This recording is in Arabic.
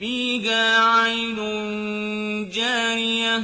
فِيهَا عَيْنٌ جَارِيَةٌ